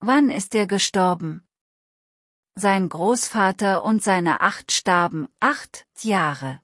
Wann ist er gestorben? Sein Großvater und seine acht starben, acht Jahre.